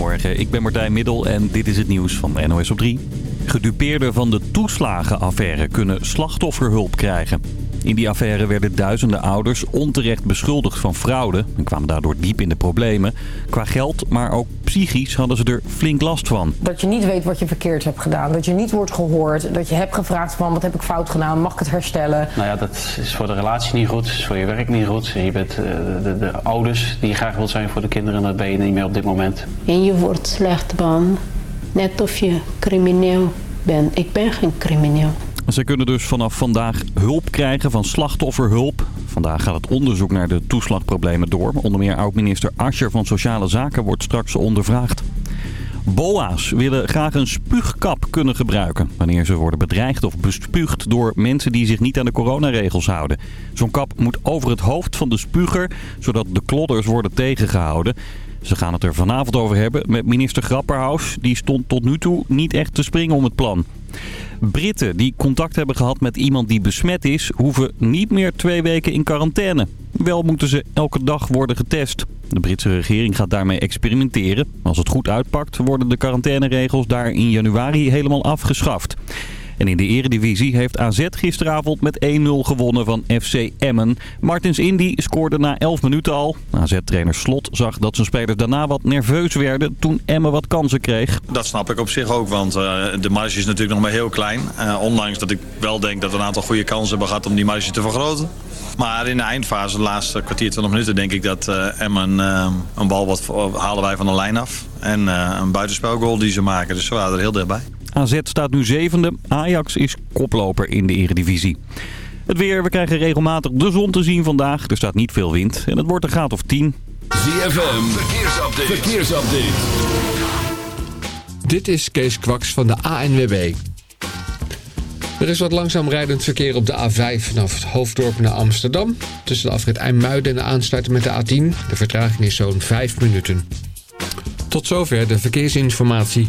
Goedemorgen, ik ben Martijn Middel en dit is het nieuws van NOS op 3. Gedupeerden van de toeslagenaffaire kunnen slachtofferhulp krijgen. In die affaire werden duizenden ouders onterecht beschuldigd van fraude... en kwamen daardoor diep in de problemen. Qua geld, maar ook psychisch hadden ze er flink last van. Dat je niet weet wat je verkeerd hebt gedaan. Dat je niet wordt gehoord. Dat je hebt gevraagd van wat heb ik fout gedaan? Mag ik het herstellen? Nou ja, dat is voor de relatie niet goed. is voor je werk niet goed. Je bent uh, de, de, ouders die je graag wilt zijn voor de kinderen. En dat ben je niet meer op dit moment. En je wordt slecht man. Net of je crimineel bent. Ik ben geen crimineel. Ze kunnen dus vanaf vandaag hulp krijgen van slachtofferhulp. Vandaag gaat het onderzoek naar de toeslagproblemen door. Onder meer oud-minister Ascher van Sociale Zaken wordt straks ondervraagd. BOA's willen graag een spuugkap kunnen gebruiken... wanneer ze worden bedreigd of bespuugd door mensen die zich niet aan de coronaregels houden. Zo'n kap moet over het hoofd van de spuger... zodat de klodders worden tegengehouden. Ze gaan het er vanavond over hebben met minister Grapperhaus. Die stond tot nu toe niet echt te springen om het plan. Britten die contact hebben gehad met iemand die besmet is... hoeven niet meer twee weken in quarantaine. Wel moeten ze elke dag worden getest. De Britse regering gaat daarmee experimenteren. Als het goed uitpakt worden de quarantaineregels daar in januari helemaal afgeschaft. En in de eredivisie heeft AZ gisteravond met 1-0 gewonnen van FC Emmen. Martins Indy scoorde na 11 minuten al. AZ-trainer Slot zag dat zijn spelers daarna wat nerveus werden toen Emmen wat kansen kreeg. Dat snap ik op zich ook, want uh, de marge is natuurlijk nog maar heel klein. Uh, ondanks dat ik wel denk dat we een aantal goede kansen hebben gehad om die marge te vergroten. Maar in de eindfase, de laatste kwartier, 20 minuten, denk ik dat uh, Emmen een bal wat halen wij van de lijn af. En een buitenspelgoal die ze maken, dus ze waren er heel dichtbij. AZ staat nu zevende. Ajax is koploper in de eredivisie. Het weer, we krijgen regelmatig de zon te zien vandaag. Er staat niet veel wind en het wordt een graad of 10. ZFM, verkeersupdate. verkeersupdate. Dit is Kees Kwaks van de ANWB. Er is wat langzaam rijdend verkeer op de A5 vanaf het hoofddorp naar Amsterdam. Tussen de afrit IJmuiden en de aansluiting met de A10. De vertraging is zo'n 5 minuten. Tot zover de verkeersinformatie.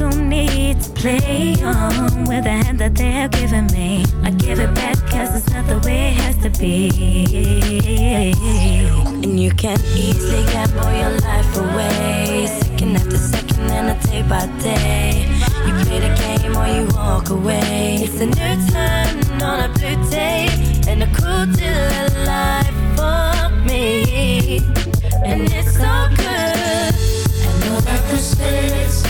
don't need to play on. With the hand that they have given me I give it back cause it's not the way it has to be. And you can easily gamble your life away. Second after second and a day by day. You play the game or you walk away. It's a new turn on a blue day And a cool deal of life for me. And it's so good. I know that the states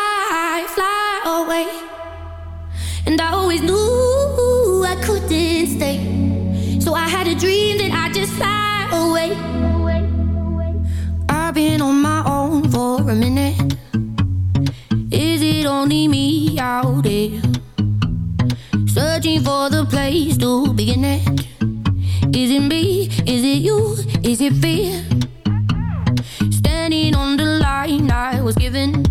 only me out here searching for the place to begin at. Is it me? Is it you? Is it fear? Standing on the line I was given.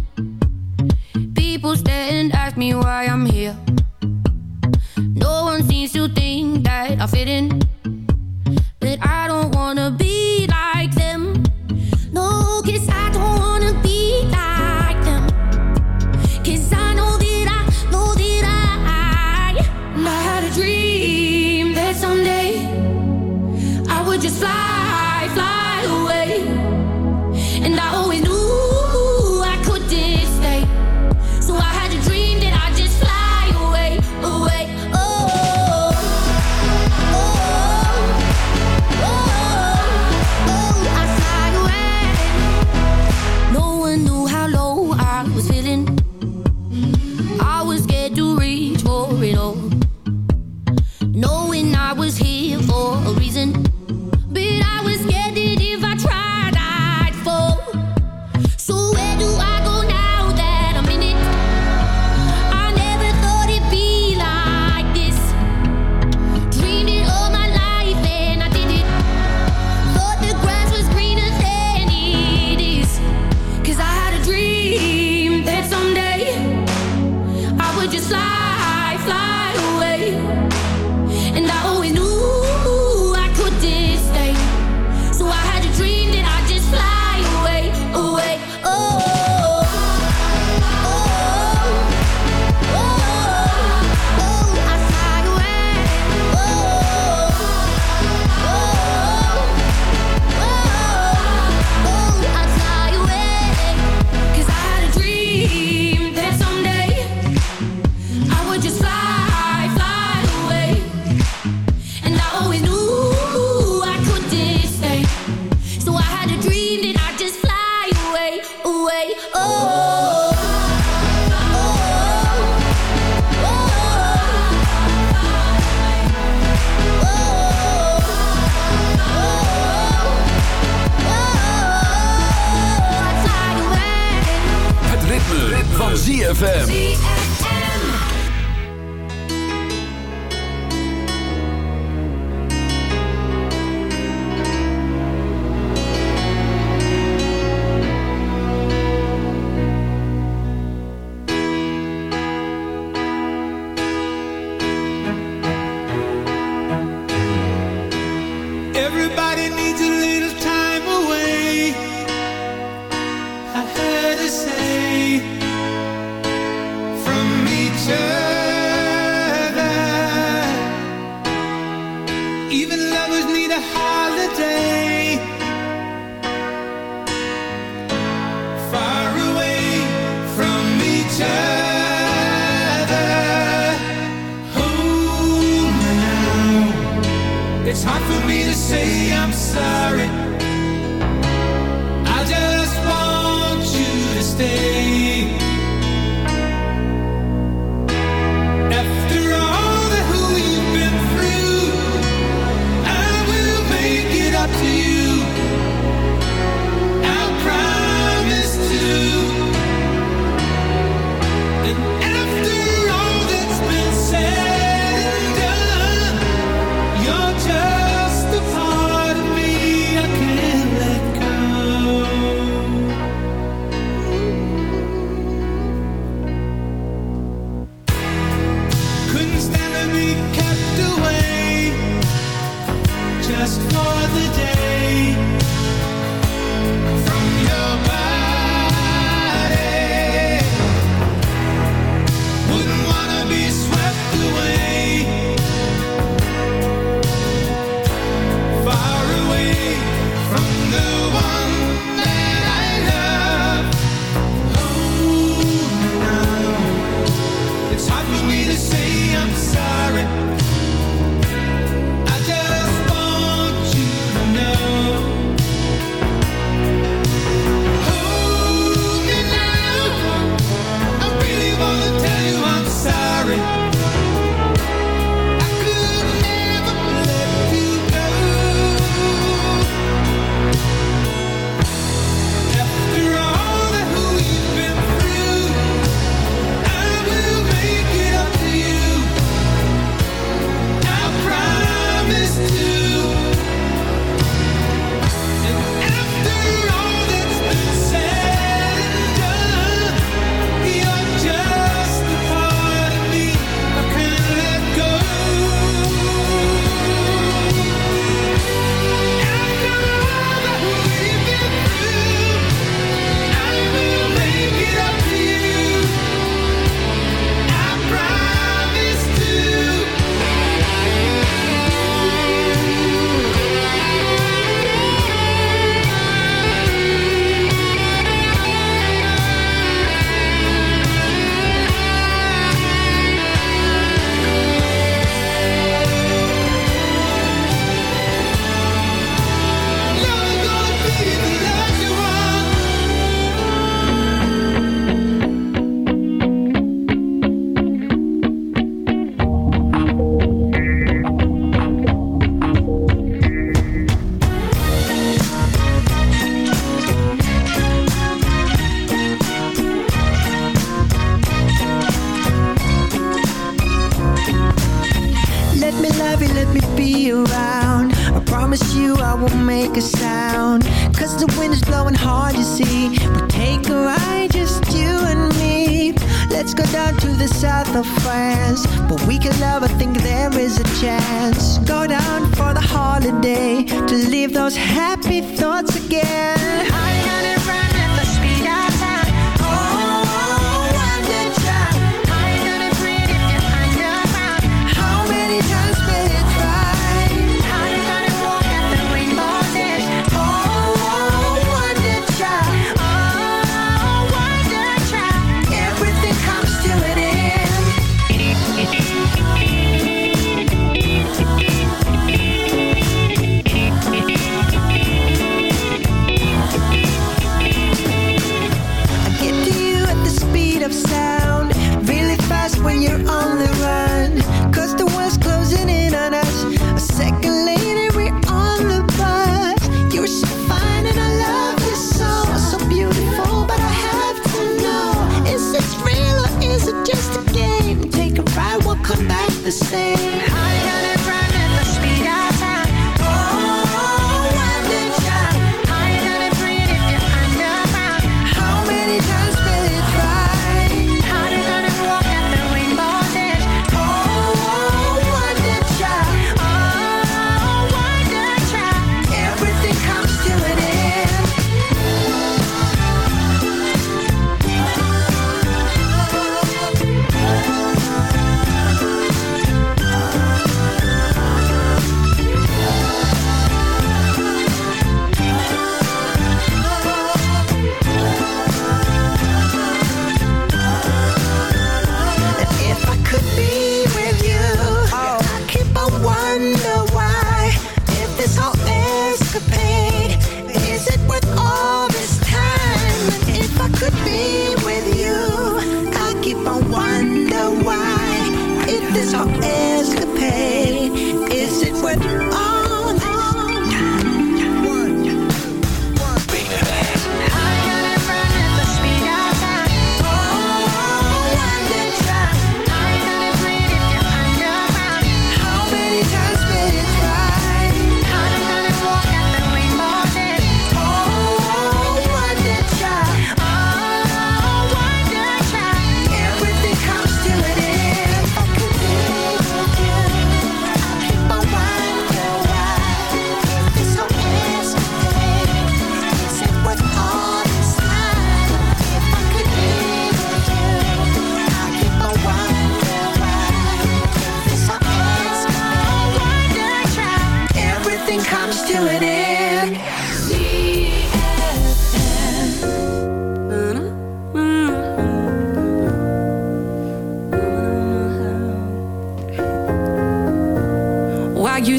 People stare and ask me why I'm here. No one seems to think that I fit in.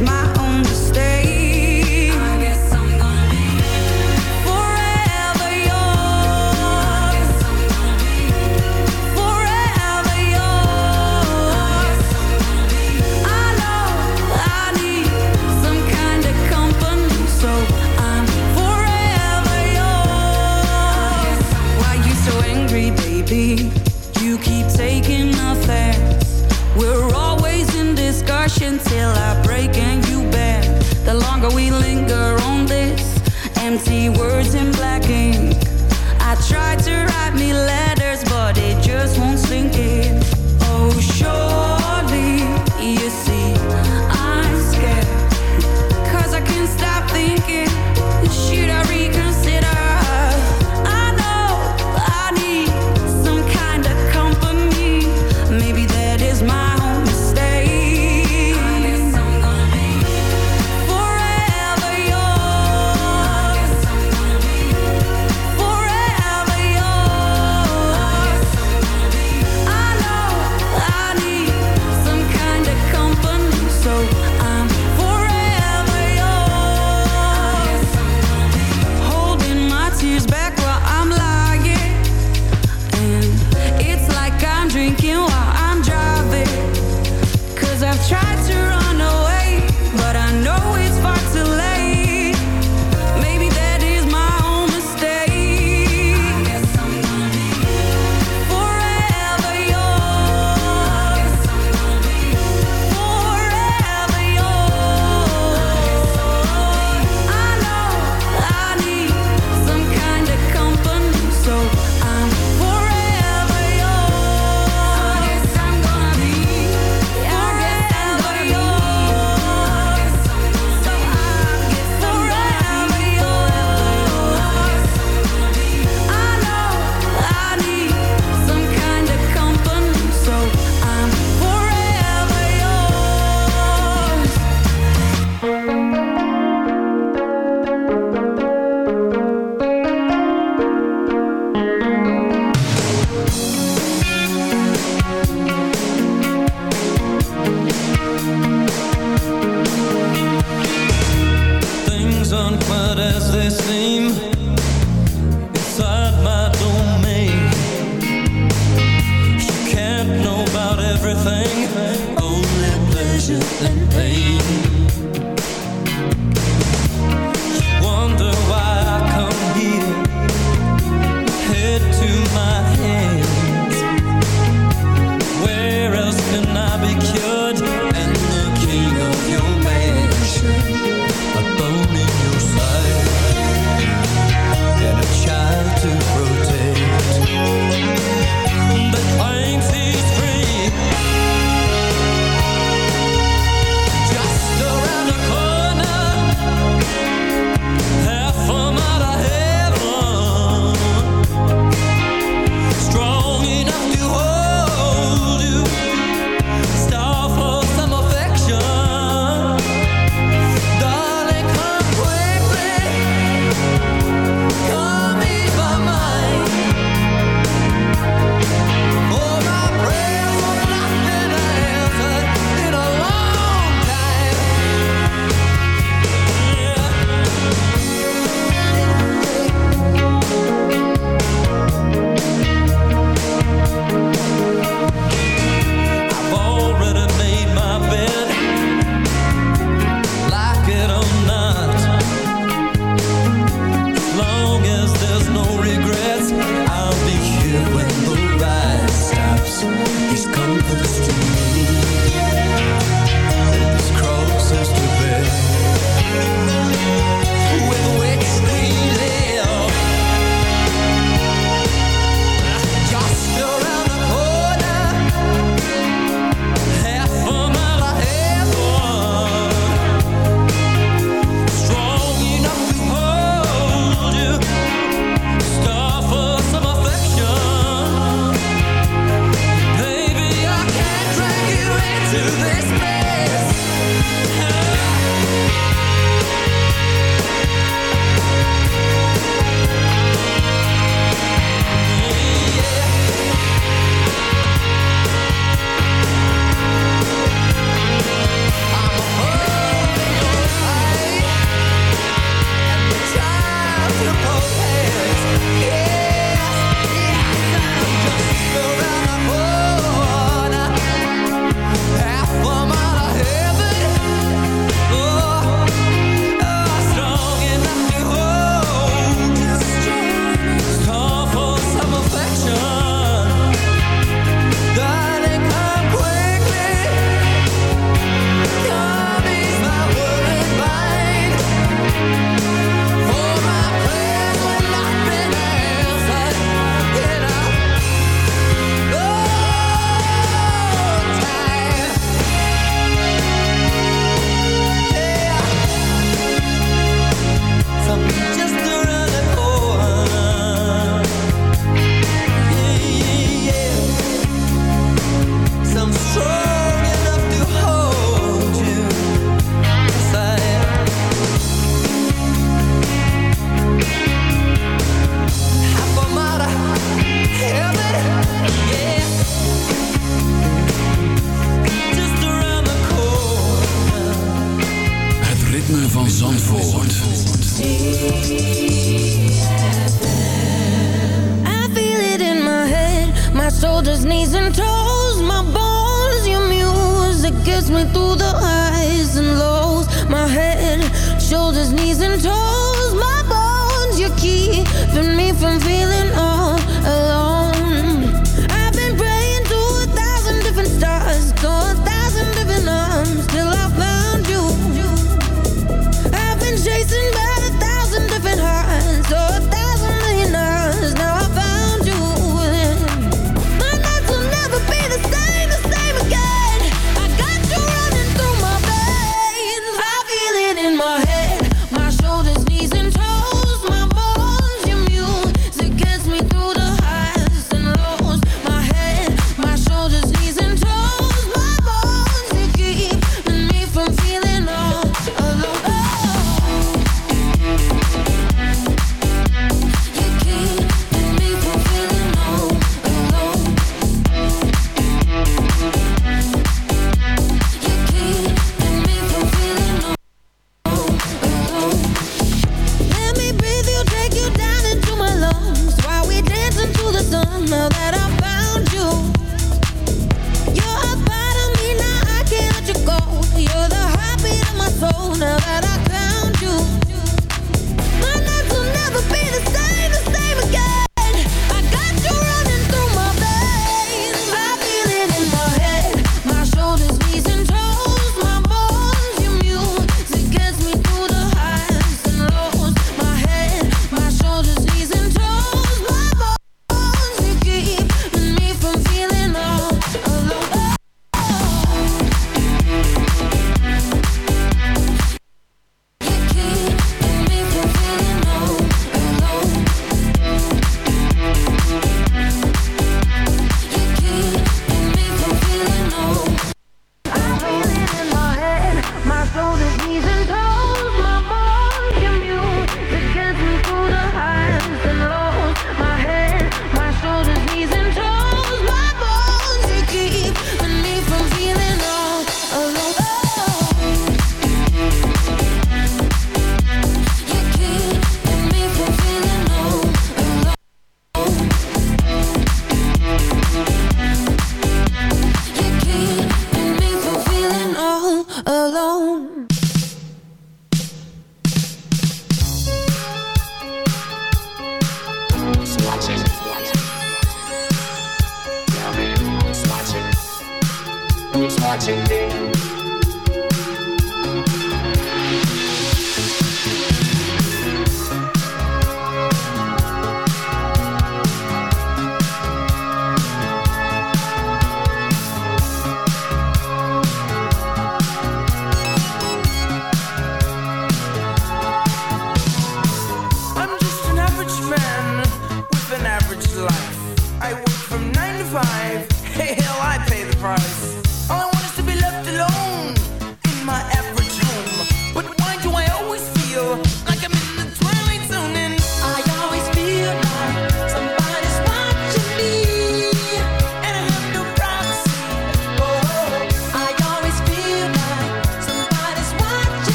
my but we linger on this empty words in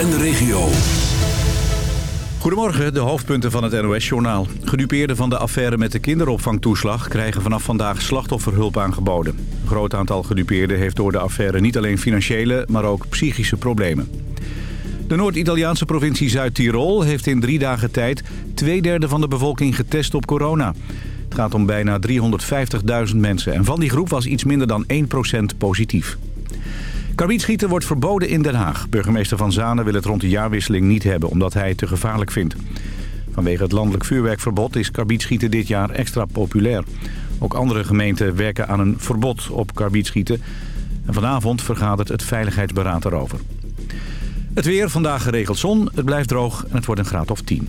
en de regio. Goedemorgen, de hoofdpunten van het NOS-journaal. Gedupeerden van de affaire met de kinderopvangtoeslag... krijgen vanaf vandaag slachtofferhulp aangeboden. Een groot aantal gedupeerden heeft door de affaire niet alleen financiële... maar ook psychische problemen. De Noord-Italiaanse provincie Zuid-Tirol heeft in drie dagen tijd... twee derde van de bevolking getest op corona. Het gaat om bijna 350.000 mensen. En van die groep was iets minder dan 1% positief. Karbietschieten wordt verboden in Den Haag. Burgemeester Van Zanen wil het rond de jaarwisseling niet hebben... omdat hij het te gevaarlijk vindt. Vanwege het landelijk vuurwerkverbod is karbietschieten dit jaar extra populair. Ook andere gemeenten werken aan een verbod op karbietschieten. En vanavond vergadert het Veiligheidsberaad erover. Het weer, vandaag geregeld zon, het blijft droog en het wordt een graad of 10.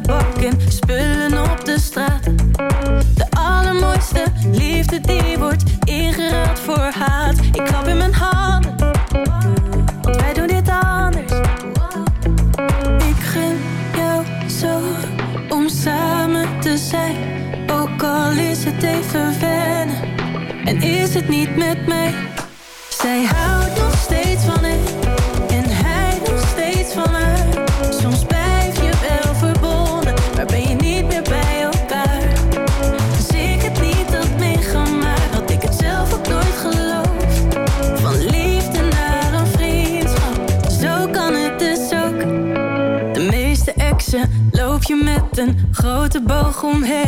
prullenbak en spullen op de straat. De allermooiste liefde die wordt ingeruild voor haat. Ik klap in mijn handen, grote boog omheen.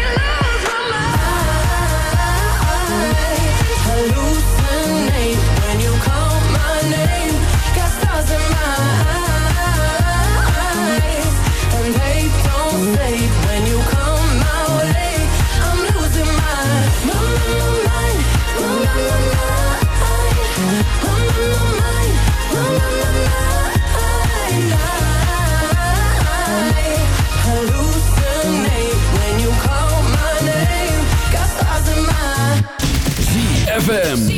ZFM.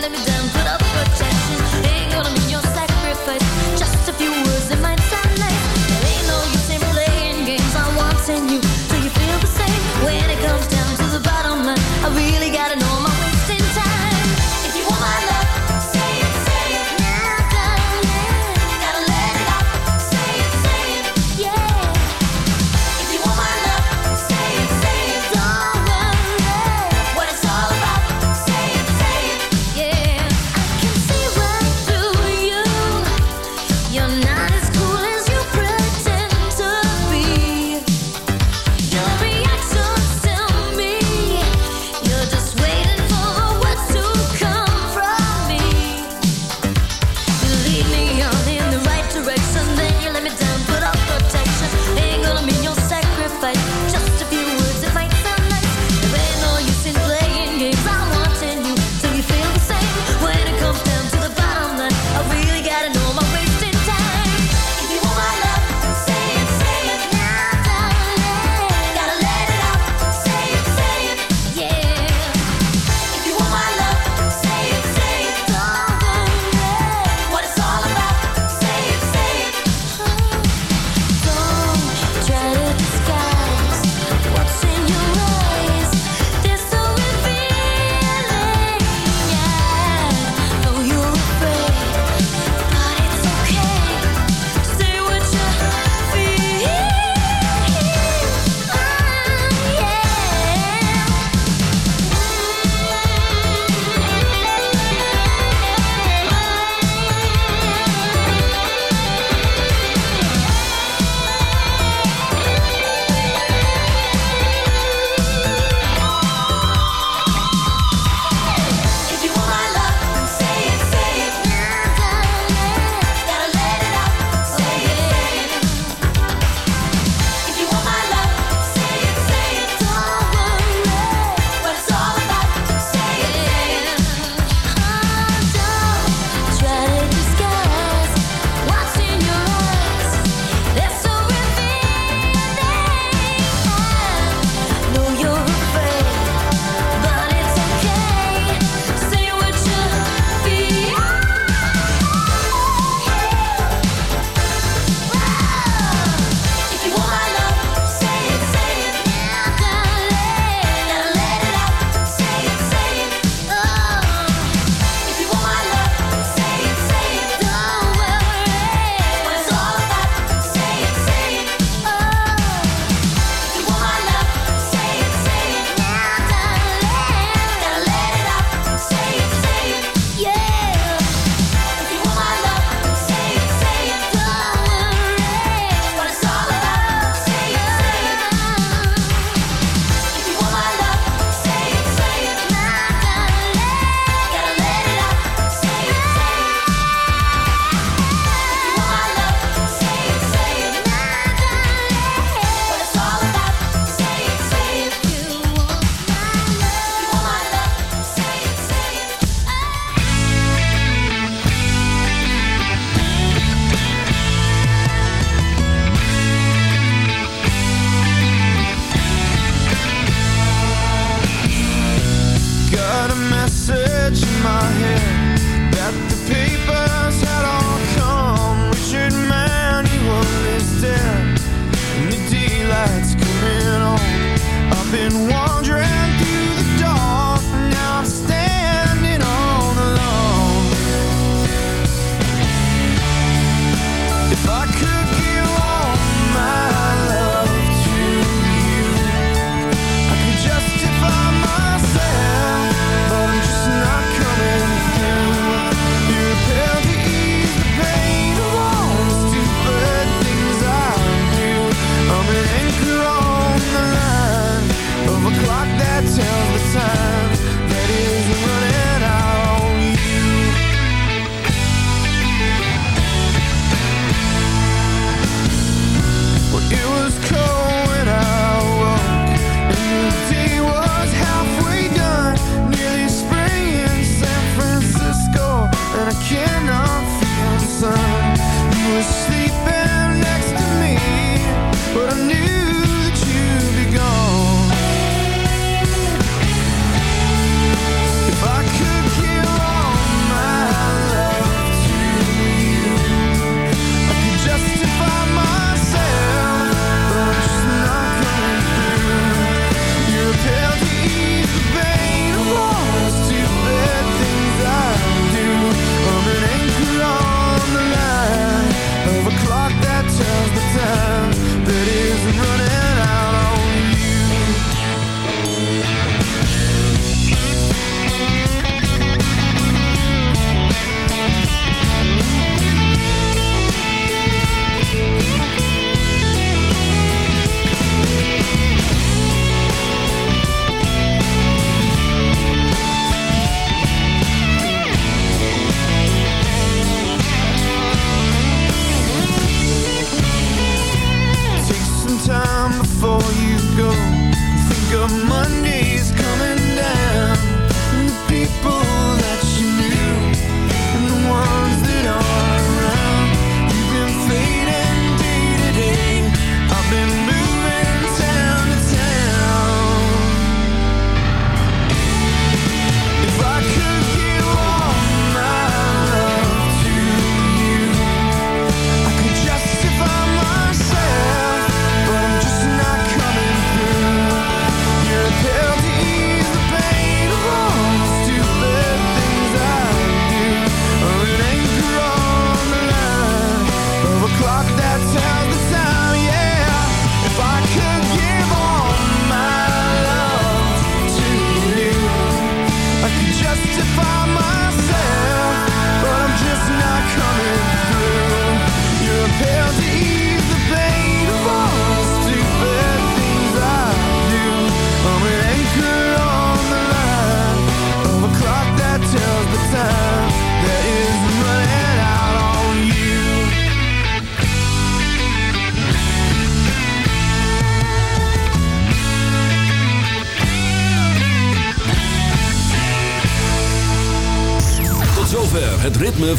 let me down.